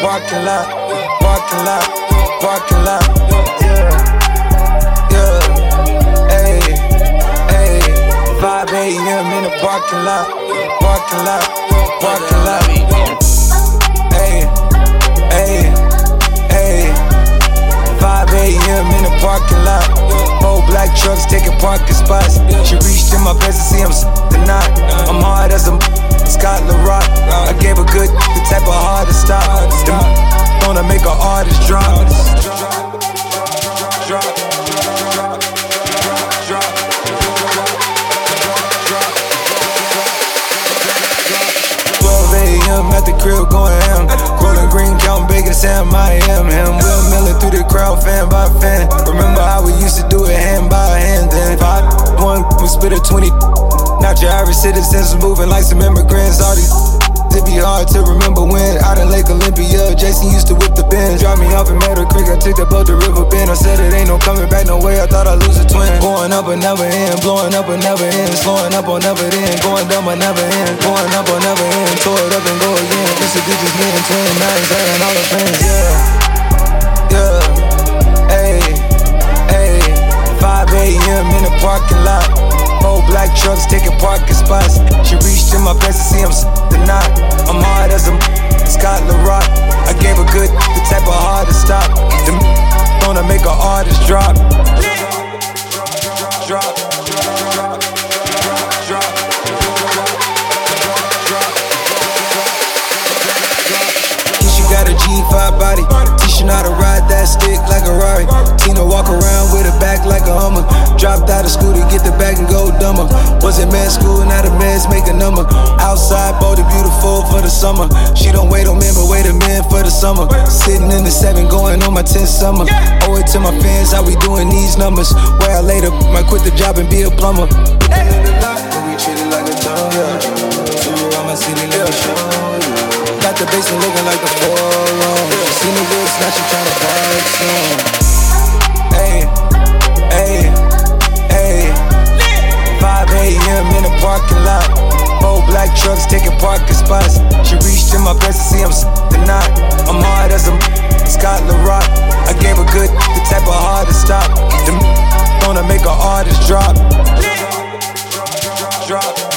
parking lot, parking lot, parking lot. Yeah, yeah, hey, hey. 5 a.m. in the parking lot, parking lot, parking lot. Hey, hey, hey. 5 a.m. in the parking lot. Four black trucks taking parking spots. She reached in my best to see I'm tonight. I'm hard crib going ham. Rolling green, counting bacon, Sam, I am him. Will milling through the crowd, fan by fan. Remember how we used to do it hand by hand. Then five, one, we spit a 20. Not your average citizens moving like some immigrants. All these it'd be hard to remember when out in Lake Olympia, Jason used to whip the bins. Drop me off in I took the boat to River Bend. I said it ain't no coming back, no way. I thought I'd lose a twin. Going up but never end, blowing up but never end, slowing up or never end, going down but never end, going up or never end, tore it up and go again. This a just me and twin nines, and all the friends, yeah, yeah, hey, hey, 5 a.m. in the parking lot. Four black trucks taking parking spots. She reached in my best to see I'm tonight. I'm stick like a Rari. Tina walk around with a back like a Hummer. Dropped out of school to get the back and go dumber. Was in med school, and out of meds make a number. Outside, bold beautiful for the summer. She don't wait on men, but wait a minute for the summer. Sitting in the seven, going on my 10th summer. Owe it to my fans how we doing these numbers. Where I later might quit the job and be a plumber. Got the basement looking like a 4 parking lot. Old black trucks taking parking spots. She reached in my pants to see I'm the knot. I'm hard as a Scott LaRock. I gave a good the type of hard to stop. The gonna make a artist drop. Drop. drop.